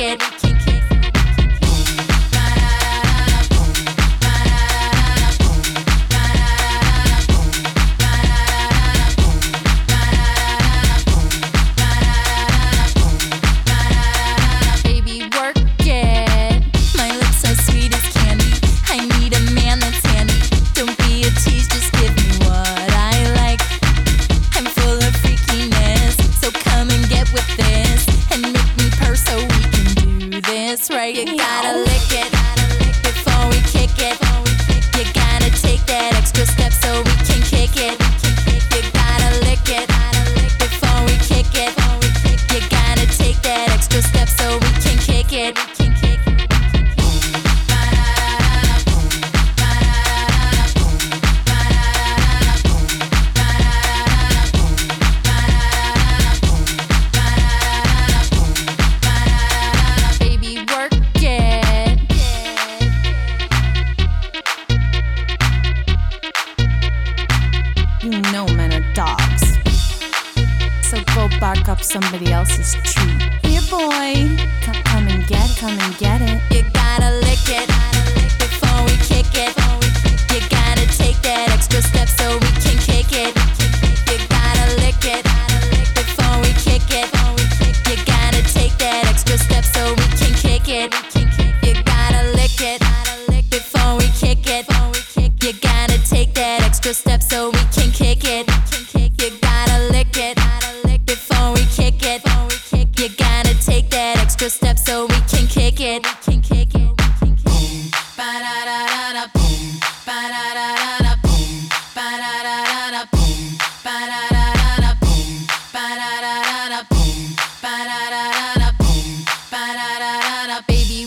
it. you gotta up somebody else's tree. Here, boy, come, come and get, come and get it. You gotta lick it before we kick it. You gotta take that extra step so we can kick it. You gotta lick it before we kick it. You gotta take that extra step so we can kick it. You gotta lick it before we kick it. You gotta take that extra step so we can kick it. Baby,